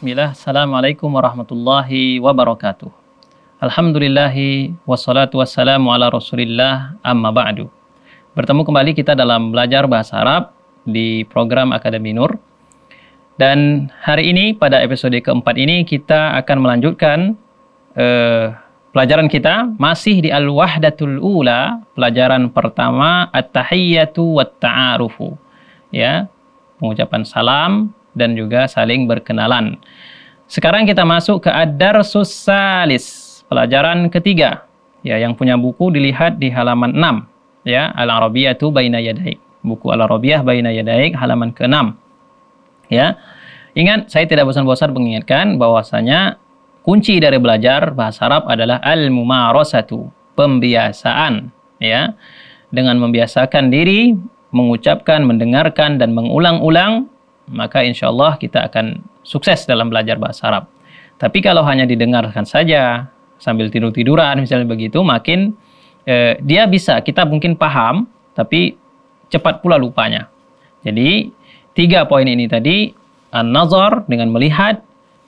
Bismillah, Assalamualaikum warahmatullahi wabarakatuh. Alhamdulillahi wassalatu wassalamu ala rasulillah amma ba'du. Bertemu kembali kita dalam belajar bahasa Arab di program Akademi Nur. Dan hari ini pada episode keempat ini kita akan melanjutkan uh, pelajaran kita masih di Al-Wahdatul Ula, pelajaran pertama At-Tahiyyatu wat-Ta'arufu. Ya, pengucapan salam dan juga saling berkenalan. Sekarang kita masuk ke Ad-Darsus Salis, pelajaran ketiga. Ya, yang punya buku dilihat di halaman 6, ya, Al-Arabiyatu baina yadaik. Buku Al-Arabiyah baina yadaik halaman ke-6. Ya. Ingat, saya tidak bosan-bosan mengingatkan bahwasanya kunci dari belajar bahasa Arab adalah al-mumarasatu, pembiasaan, ya. Dengan membiasakan diri mengucapkan, mendengarkan dan mengulang-ulang maka insya Allah kita akan sukses dalam belajar bahasa Arab. Tapi kalau hanya didengarkan saja sambil tidur-tiduran misalnya begitu, makin eh, dia bisa kita mungkin paham, tapi cepat pula lupanya. Jadi tiga poin ini tadi an-nazar dengan melihat,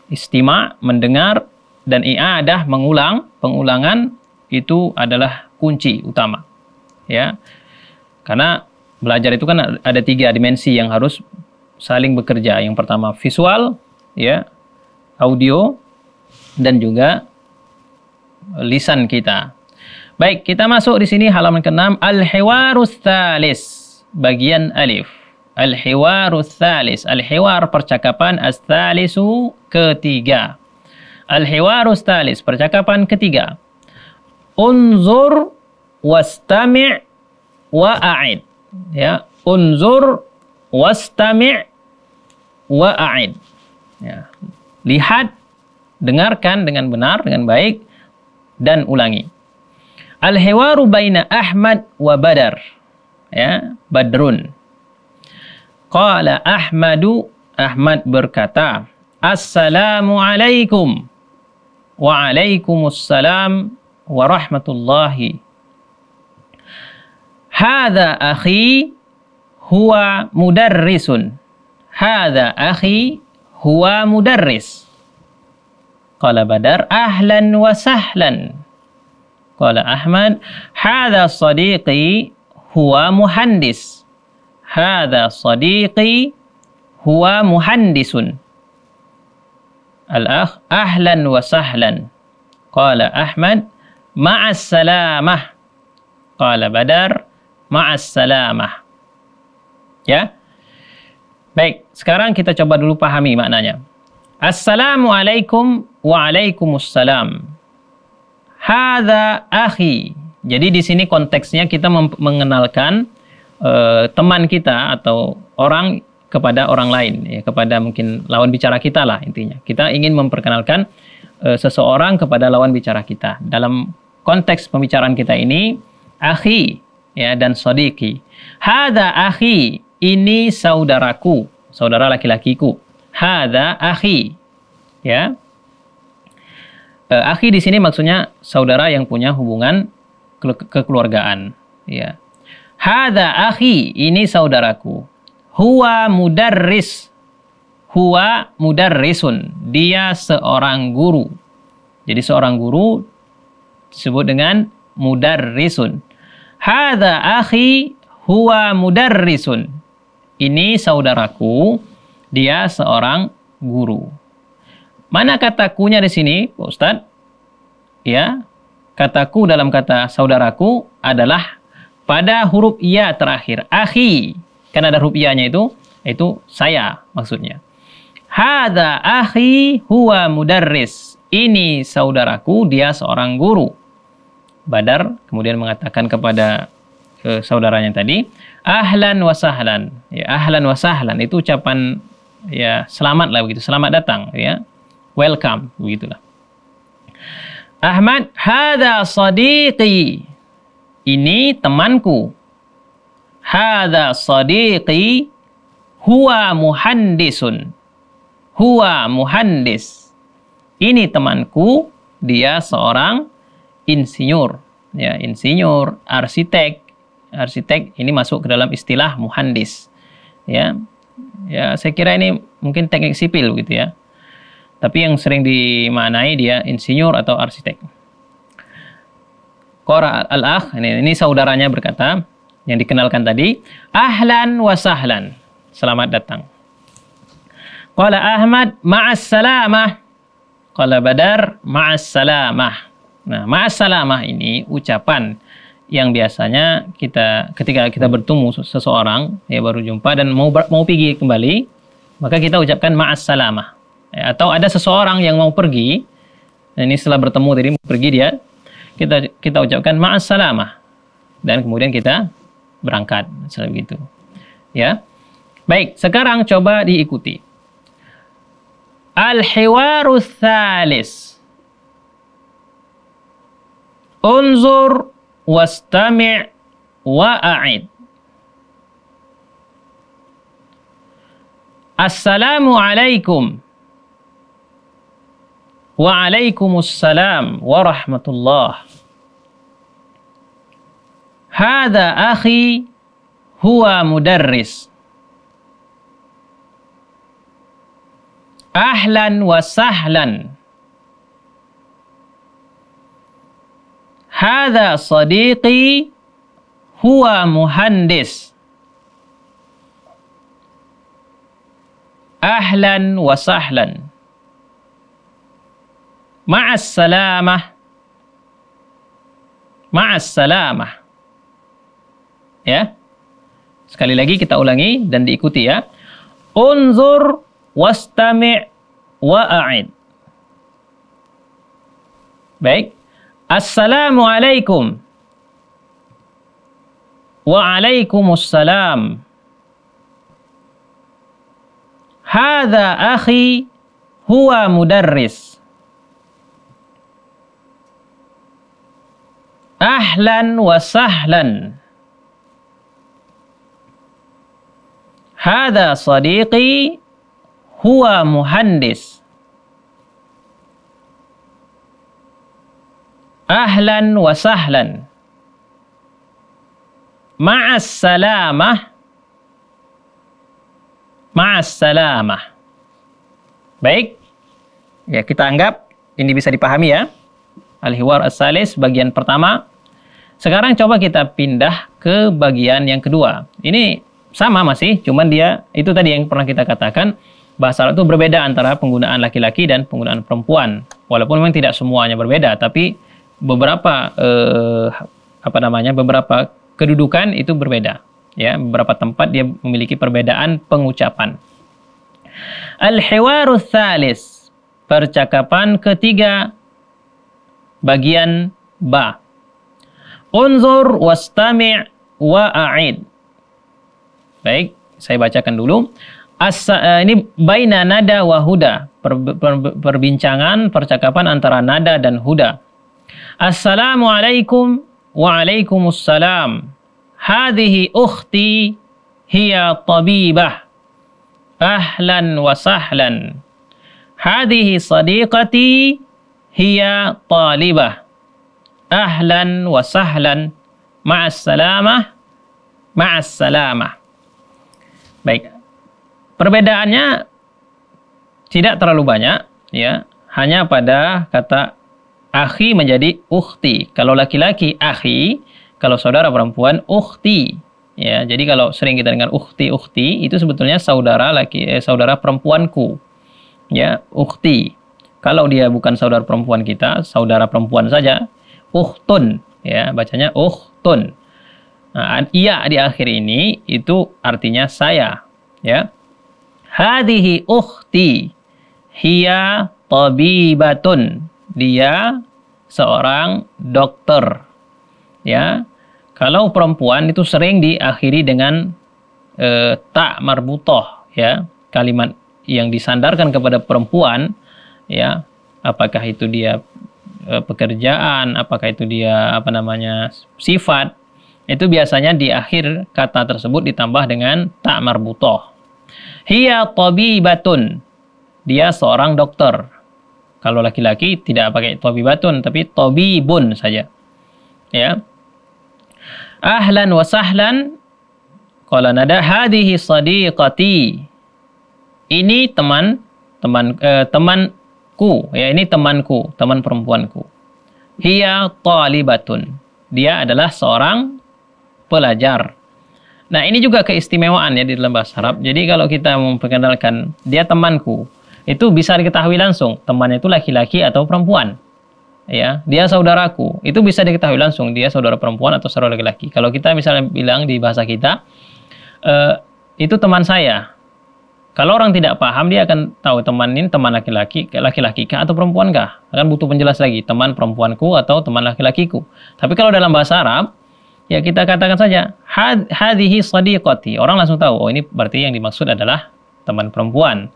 istima mendengar dan i'adah mengulang, pengulangan itu adalah kunci utama. Ya. Karena belajar itu kan ada tiga dimensi yang harus saling bekerja. Yang pertama visual, ya, audio, dan juga lisan kita. Baik, kita masuk di sini halaman ke-6 Al-Hiwarus Thalis, bagian alif. Al-Hiwarus Thalis, Al-Hiwar percakapan as-thalisu ketiga. Al-Hiwarus Thalis, percakapan ketiga. Unzur wastami' wa'a'id. Ya, unzur wastami' wa a'id. Ya. Lihat, dengarkan dengan benar, dengan baik, dan ulangi. Al-hiwaru baina Ahmad wa Badar. Ya, Badrun. Qala Ahmadu, Ahmad berkata, Assalamu alaikum. Wa alaikumussalam warahmatullahi. Hada akhi huwa mudarrisun hadha akhi huwa mudarris. Qala Badar, ahlan wa sahlan. Qala Ahmad, hadha sadiqi huwa muhandis. Hadha sadiqi huwa muhandisun. Al-akh, ahlan wa sahlan. Qala Ahmad, ma'as salamah. Qala Badar, ma'as salamah. Ya, Baik, sekarang kita coba dulu pahami maknanya. Assalamualaikum waalaikumsalam. Hada akhi. Jadi di sini konteksnya kita mengenalkan uh, teman kita atau orang kepada orang lain, ya, kepada mungkin lawan bicara kita lah intinya. Kita ingin memperkenalkan uh, seseorang kepada lawan bicara kita. Dalam konteks pembicaraan kita ini, akhi ya dan sodiki. Hada akhi ini saudaraku, saudara laki-lakiku. Hada akhi. Ya. E, akhi di sini maksudnya saudara yang punya hubungan ke kekeluargaan, ya. Hada akhi, ini saudaraku. Huwa mudarris. Huwa mudarrisun. Dia seorang guru. Jadi seorang guru disebut dengan mudarrisun. Hada akhi huwa mudarrisun ini saudaraku, dia seorang guru. Mana katakunya di sini, Pak Ustadz? Ya, kataku dalam kata saudaraku adalah pada huruf ya terakhir. Akhi, kan ada huruf ya-nya itu, itu saya maksudnya. Hada akhi huwa mudarris. Ini saudaraku, dia seorang guru. Badar kemudian mengatakan kepada ke saudaranya tadi, ahlan wa sahlan. Ya, ahlan wa sahlan itu ucapan ya selamat lah begitu, selamat datang ya. Welcome begitulah. Ahmad, hada sadiqi. Ini temanku. Hada sadiqi huwa muhandisun. Huwa muhandis. Ini temanku, dia seorang insinyur, ya, insinyur, arsitek, arsitek ini masuk ke dalam istilah muhandis. Ya. Ya, saya kira ini mungkin teknik sipil gitu ya. Tapi yang sering dimaknai dia insinyur atau arsitek. Qara al-akh, ini, ini saudaranya berkata, yang dikenalkan tadi, ahlan wa sahlan. Selamat datang. Qala Ahmad ma'as salamah. Qala Badar ma'as salamah. Nah, ma'as salamah ini ucapan yang biasanya kita ketika kita bertemu seseorang ya baru jumpa dan mau mau pergi kembali, maka kita ucapkan ma'as salamah. Ya, atau ada seseorang yang mau pergi, nah ini setelah bertemu tadi mau pergi dia, kita kita ucapkan ma'as salamah. Dan kemudian kita berangkat seperti itu. Ya. Baik, sekarang coba diikuti. Al-hiwaru thalis. Unzur wastami' wa'a'id. Assalamu alaikum. Waalaikumsalam warahmatullah. Hada akhi huwa mudarris. Ahlan wa sahlan. Hada sadiqi huwa muhandis. Ahlan wa sahlan. Ma'as salamah. Ma'as salamah. Ya. Sekali lagi kita ulangi dan diikuti ya. Unzur wastami' wa'a'id. Baik. Assalamualaikum. Waalaikumsalam. Hadha akhi huwa mudarris. Ahlan wa sahlan. Hada sadiqi huwa muhandis. Ahlan wa sahlan. Ma'as salamah. Ma'as salamah. Baik. Ya, kita anggap ini bisa dipahami ya. Al-Hiwar As-Salis bagian pertama. Sekarang coba kita pindah ke bagian yang kedua. Ini sama masih, cuman dia itu tadi yang pernah kita katakan bahasa Arab itu berbeda antara penggunaan laki-laki dan penggunaan perempuan. Walaupun memang tidak semuanya berbeda, tapi beberapa eh, apa namanya beberapa kedudukan itu berbeda. Ya, beberapa tempat dia memiliki perbedaan pengucapan. Al-hiwaru thalis, percakapan ketiga bagian ba. Unzur wastami' wa a'id. Baik, saya bacakan dulu. Asa, uh, ini baina nada wa huda. Per, per, perbincangan, percakapan antara nada dan huda. Assalamualaikum waalaikumsalam. Hadhihi ukhti hiya tabibah. Ahlan wa sahlan. Hadhihi sadiqati hiya talibah. Ahlan wa sahlan. Ma'as salamah. Ma'as salamah. Baik. Perbedaannya tidak terlalu banyak, ya. Hanya pada kata akhi menjadi ukhti. Kalau laki-laki akhi, kalau saudara perempuan ukhti. Ya, jadi kalau sering kita dengar ukhti ukhti itu sebetulnya saudara laki eh, saudara perempuanku. Ya, ukhti. Kalau dia bukan saudara perempuan kita, saudara perempuan saja, ukhtun, ya, bacanya ukhtun. Nah, iya di akhir ini itu artinya saya, ya. Hadihi ukhti hiya tabibatun. Dia seorang dokter. Ya. Kalau perempuan itu sering diakhiri dengan e, tak marbutoh, ya. Kalimat yang disandarkan kepada perempuan, ya. Apakah itu dia e, pekerjaan, apakah itu dia apa namanya sifat, itu biasanya di akhir kata tersebut ditambah dengan tak marbutoh. Hiya tabibatun. Dia seorang dokter. Kalau laki-laki tidak pakai tabibatun tapi tabibun saja. Ya. Ahlan wa sahlan. Qala nada hadhihi sadiqati. Ini teman teman eh, teman ku, ya ini temanku, teman perempuanku. Hiya talibatun. Dia adalah seorang pelajar. Nah, ini juga keistimewaan ya di dalam bahasa Arab. Jadi kalau kita memperkenalkan dia temanku, itu bisa diketahui langsung temannya itu laki-laki atau perempuan. Ya, dia saudaraku. Itu bisa diketahui langsung dia saudara perempuan atau saudara laki-laki. Kalau kita misalnya bilang di bahasa kita, e, itu teman saya. Kalau orang tidak paham, dia akan tahu teman ini teman laki-laki, laki-laki kah atau perempuan kah? Akan butuh penjelas lagi, teman perempuanku atau teman laki-lakiku. Tapi kalau dalam bahasa Arab, ya kita katakan saja, hadhihi sadiqati. Orang langsung tahu, oh ini berarti yang dimaksud adalah teman perempuan.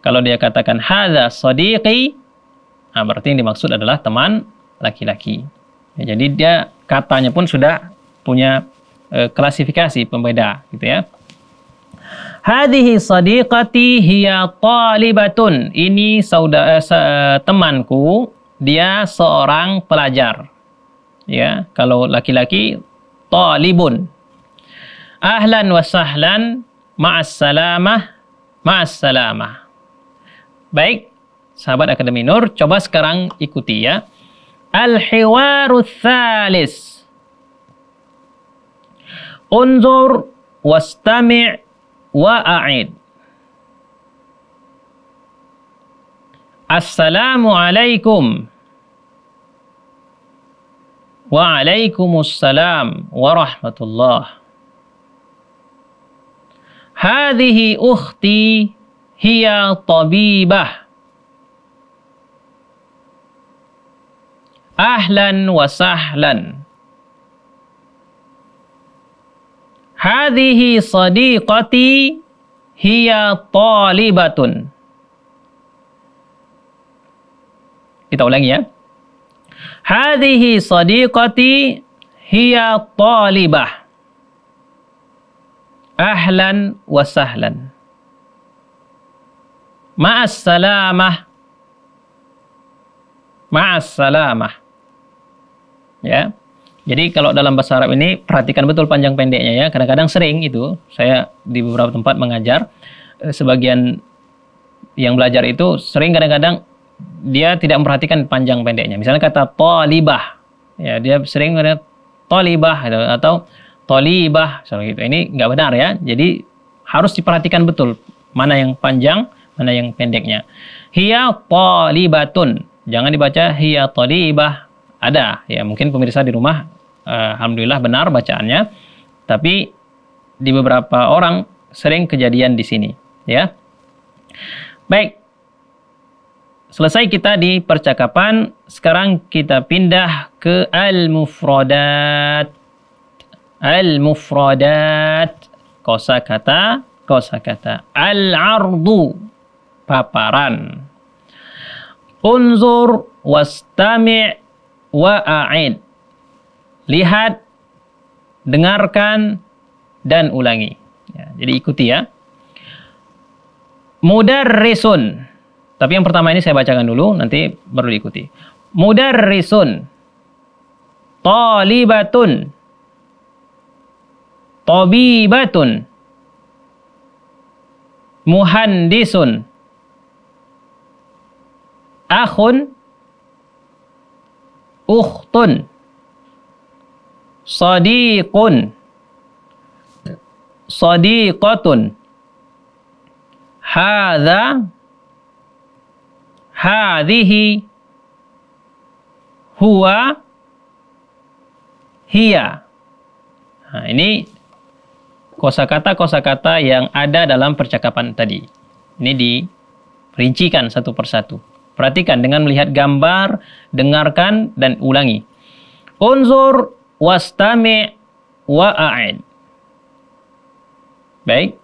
Kalau dia katakan hadza sadiqi, nah berarti yang dimaksud adalah teman laki-laki. Ya, jadi dia katanya pun sudah punya e, klasifikasi pembeda gitu ya. Hadhihi sadiqati hiya talibatun. Ini saudara eh, temanku, dia seorang pelajar. Ya, kalau laki-laki talibun. Ahlan wa sahlan ma'as salamah ma'as salamah. Baik, sahabat Akademi Nur, coba sekarang ikuti ya. Al-hiwaru thalis. Unzur wastami' wa'a'id. Assalamualaikum. Waalaikumsalam warahmatullah. Hadhihi ukhti هي طبيبة أهلا وسهلا Hadhihi sadiqati hiya talibatun. Kita ulangi ya. Hadhihi sadiqati hiya talibah. Ahlan wa sahlan. Ma'as salamah. Ma'as salamah. Ya. Jadi kalau dalam bahasa Arab ini perhatikan betul panjang pendeknya ya. Kadang-kadang sering itu saya di beberapa tempat mengajar eh, sebagian yang belajar itu sering kadang-kadang dia tidak memperhatikan panjang pendeknya. Misalnya kata talibah. Ya, dia sering kata talibah gitu, atau talibah seperti itu. Ini nggak benar ya. Jadi harus diperhatikan betul mana yang panjang, mana yang pendeknya. Hiya talibatun. Jangan dibaca hiya talibah. Ada. Ya mungkin pemirsa di rumah uh, alhamdulillah benar bacaannya. Tapi di beberapa orang sering kejadian di sini ya. Baik. Selesai kita di percakapan. Sekarang kita pindah ke al mufradat al mufradat kosakata kosakata al ardu paparan unzur wastami' wa'a'id. Lihat, dengarkan, dan ulangi. Ya, jadi ikuti ya. Mudarrisun. Tapi yang pertama ini saya bacakan dulu, nanti baru diikuti. Mudarrisun. Talibatun. Tabibatun. Muhandisun. Akhun. Ukhtun. Sadiqun. Sadiqatun. Hadza hadhihi. Huwa. Hiya. Nah, ini kosakata-kosakata yang ada dalam percakapan tadi. Ini diperincikan satu persatu Perhatikan dengan melihat gambar, dengarkan dan ulangi. Unzur wastami wa'a'id. Baik.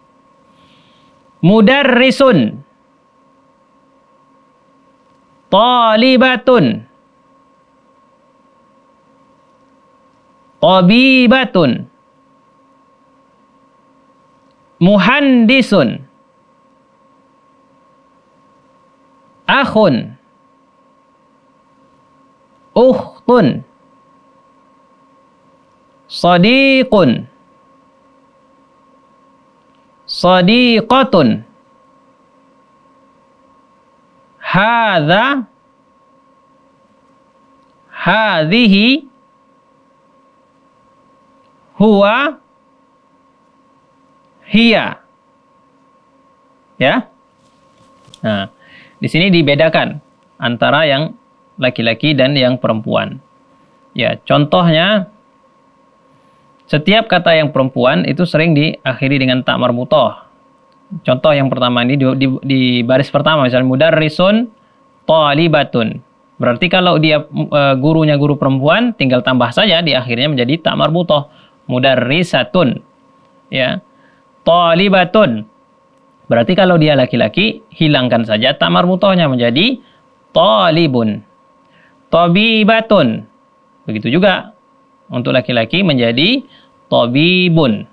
Mudarrisun. Talibatun. Tabibatun. Muhandisun. Akhun ukhtun. Sadiqun. Sadiqatun. Hadza hadhihi. Huwa. Hiya. Ya? Nah di sini dibedakan antara yang laki-laki dan yang perempuan. Ya contohnya setiap kata yang perempuan itu sering diakhiri dengan tak marbutoh contoh yang pertama ini di, di, di baris pertama misalnya mudarrisun talibatun. Berarti kalau dia e, gurunya guru perempuan tinggal tambah saja di akhirnya menjadi tak marbutoh mudarrisatun. Ya talibatun berarti kalau dia laki-laki hilangkan saja tak marbutohnya menjadi talibun tabibatun begitu juga untuk laki-laki menjadi tabibun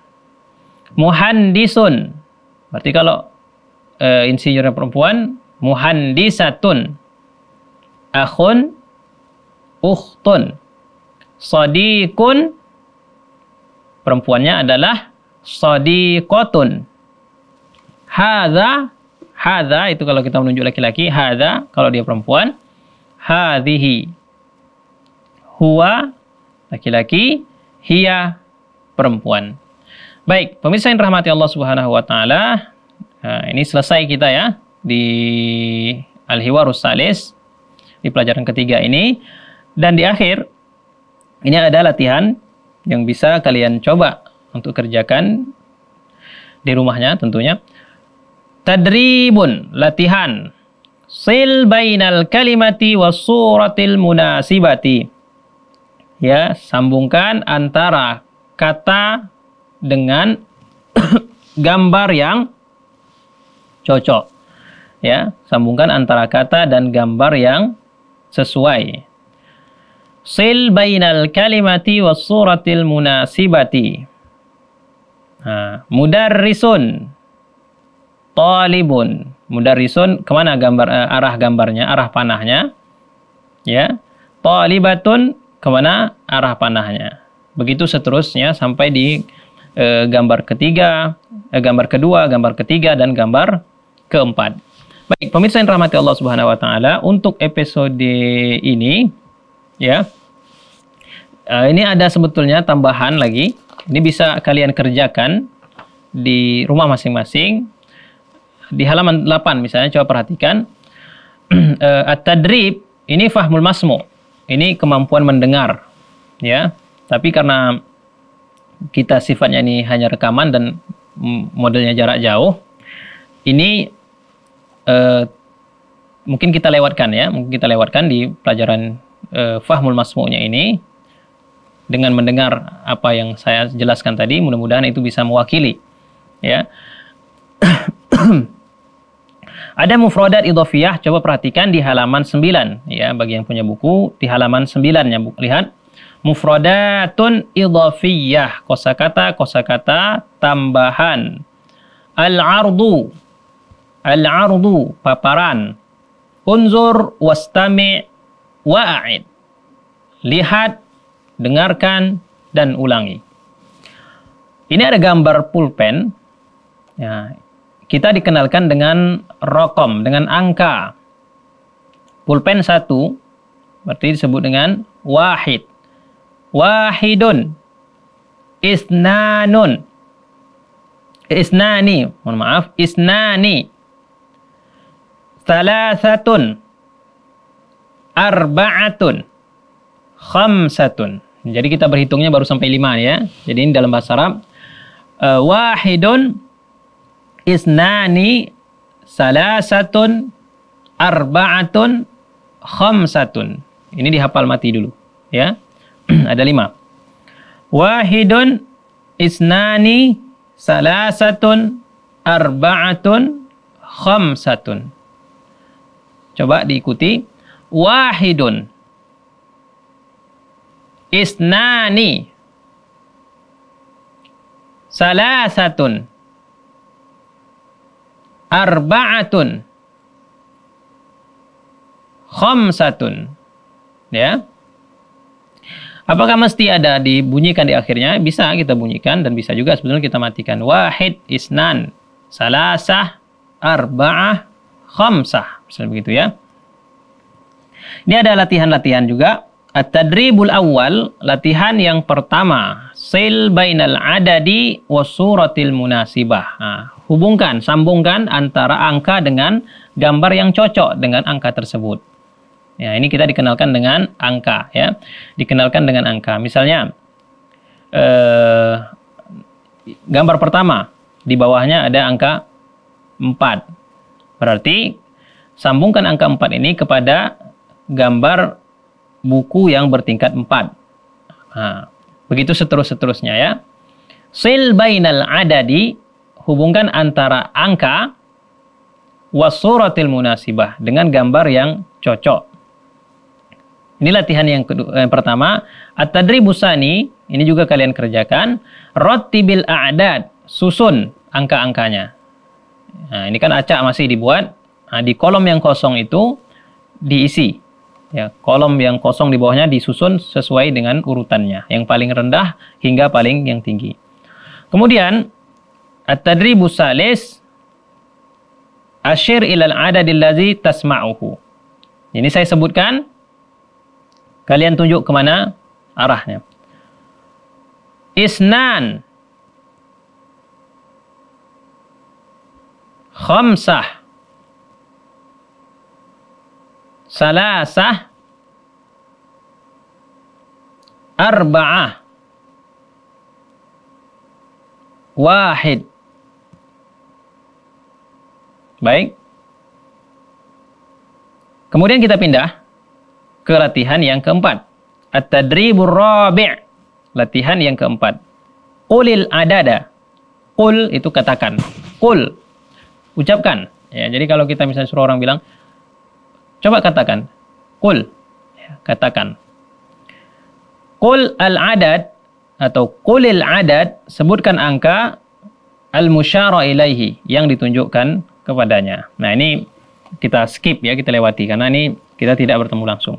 muhandisun Berarti kalau uh, insinyurnya perempuan, muhandisatun. Akhun, ukhtun. Sadiqun, perempuannya adalah sadiqotun. Hadha, hadha itu kalau kita menunjuk laki-laki, hadha kalau dia perempuan. Hadhihi, huwa laki-laki, hiya perempuan. Baik, pemirsa yang rahmati Allah Subhanahu wa taala, nah, ini selesai kita ya di Al-Hiwarus Salis di pelajaran ketiga ini dan di akhir ini ada latihan yang bisa kalian coba untuk kerjakan di rumahnya tentunya. Tadribun, latihan. Sil bainal kalimati was suratil munasibati. Ya, sambungkan antara kata dengan gambar yang cocok. Ya, sambungkan antara kata dan gambar yang sesuai. Sil bainal kalimati was suratil munasibati. Nah, mudarrisun talibun. Mudarrisun ke mana gambar uh, arah gambarnya, arah panahnya? Ya. Talibatun ke mana arah panahnya? Begitu seterusnya sampai di e, gambar ketiga, e, gambar kedua, gambar ketiga, dan gambar keempat. Baik, pemirsa yang rahmati Allah Subhanahu wa taala, untuk episode ini ya. E, ini ada sebetulnya tambahan lagi. Ini bisa kalian kerjakan di rumah masing-masing. Di halaman 8 misalnya coba perhatikan e, at-tadrib ini fahmul masmu. Ini kemampuan mendengar ya. Tapi karena kita sifatnya ini hanya rekaman dan modelnya jarak jauh, ini uh, mungkin kita lewatkan ya, mungkin kita lewatkan di pelajaran uh, Fahmul Masmu'nya ini dengan mendengar apa yang saya jelaskan tadi, mudah-mudahan itu bisa mewakili ya. Ada mufradat idhofiyah, coba perhatikan di halaman 9 ya, bagi yang punya buku di halaman 9 ya, lihat. Mufradatun idhafiyah kosakata kosakata tambahan. Al-ardu al-ardu paparan. Unzur wastami wa'id. Lihat dengarkan dan ulangi. Ini ada gambar pulpen. Ya kita dikenalkan dengan rokom dengan angka. Pulpen satu berarti disebut dengan wahid. Wahidun. Isnanun. Isnani mohon maaf isnani. Salasatun. Arba'atun. Khamsatun. Jadi kita berhitungnya baru sampai lima ya. Jadi ini dalam bahasa Arab uh, wahidun isnani salasatun arba'atun khamsatun ini dihafal mati dulu ya ada lima. Wahidun, isnani, salasatun, arba'atun, khamsatun. Coba diikuti. Wahidun. Isnani. Salasatun. Arba'atun. Khamsatun. Ya. Apakah mesti ada dibunyikan di akhirnya? Bisa kita bunyikan dan bisa juga sebetulnya kita matikan. Wahid, isnan, salasah, arba'ah, khamsah. Misalnya begitu ya. Ini ada latihan-latihan juga. At-tadribul awal, latihan yang pertama. Sil bainal adadi wa suratil munasibah. Nah, hubungkan, sambungkan antara angka dengan gambar yang cocok dengan angka tersebut. Ya, ini kita dikenalkan dengan angka ya. Dikenalkan dengan angka. Misalnya eh, gambar pertama di bawahnya ada angka 4. Berarti sambungkan angka 4 ini kepada gambar buku yang bertingkat 4. Nah, begitu seterus-seterusnya ya. Sil bainal adadi hubungkan antara angka wasuratil munasibah dengan gambar yang cocok. Ini latihan yang, kedua, yang pertama. At-tadribusani, ini juga kalian kerjakan. Rottibil a'dad, susun angka-angkanya. Nah, ini kan acak masih dibuat. Nah, di kolom yang kosong itu diisi Ya, kolom yang kosong di bawahnya disusun sesuai dengan urutannya, yang paling rendah hingga paling yang tinggi. Kemudian at-tadribu salis asyir ilal adadil ladzi tasma'uhu. Ini saya sebutkan kalian tunjuk ke mana arahnya. Isnan khamsah salasah arba'ah wahid baik. Kemudian kita pindah ke latihan yang keempat. At-tadribur rabi' latihan yang keempat. Qulil adada. Qul itu katakan. Qul ucapkan. Ya jadi kalau kita misalnya suruh orang bilang Coba katakan. Kul. Ya, katakan. Kul al-adad atau kulil adad sebutkan angka al-musyara ilaihi yang ditunjukkan kepadanya. Nah, ini kita skip ya, kita lewati karena ini kita tidak bertemu langsung.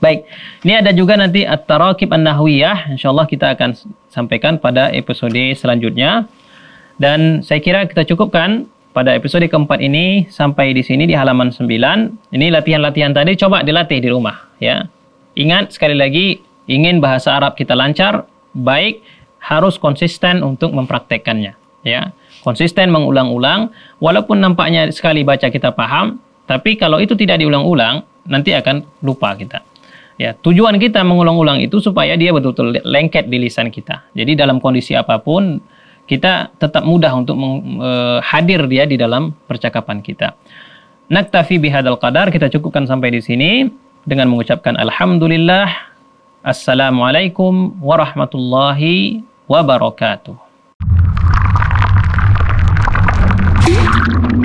Baik, ini ada juga nanti at-tarakib an-nahwiyah. Insyaallah kita akan sampaikan pada episode selanjutnya. Dan saya kira kita cukupkan pada episode keempat ini sampai di sini di halaman 9. Ini latihan-latihan tadi coba dilatih di rumah ya. Ingat sekali lagi ingin bahasa Arab kita lancar, baik harus konsisten untuk mempraktekkannya ya. Konsisten mengulang-ulang walaupun nampaknya sekali baca kita paham, tapi kalau itu tidak diulang-ulang nanti akan lupa kita. Ya, tujuan kita mengulang-ulang itu supaya dia betul-betul lengket di lisan kita. Jadi dalam kondisi apa pun kita tetap mudah untuk uh, hadir dia di dalam percakapan kita. Naktafi bihadal qadar, kita cukupkan sampai di sini dengan mengucapkan alhamdulillah. Assalamualaikum warahmatullahi wabarakatuh. Thank you.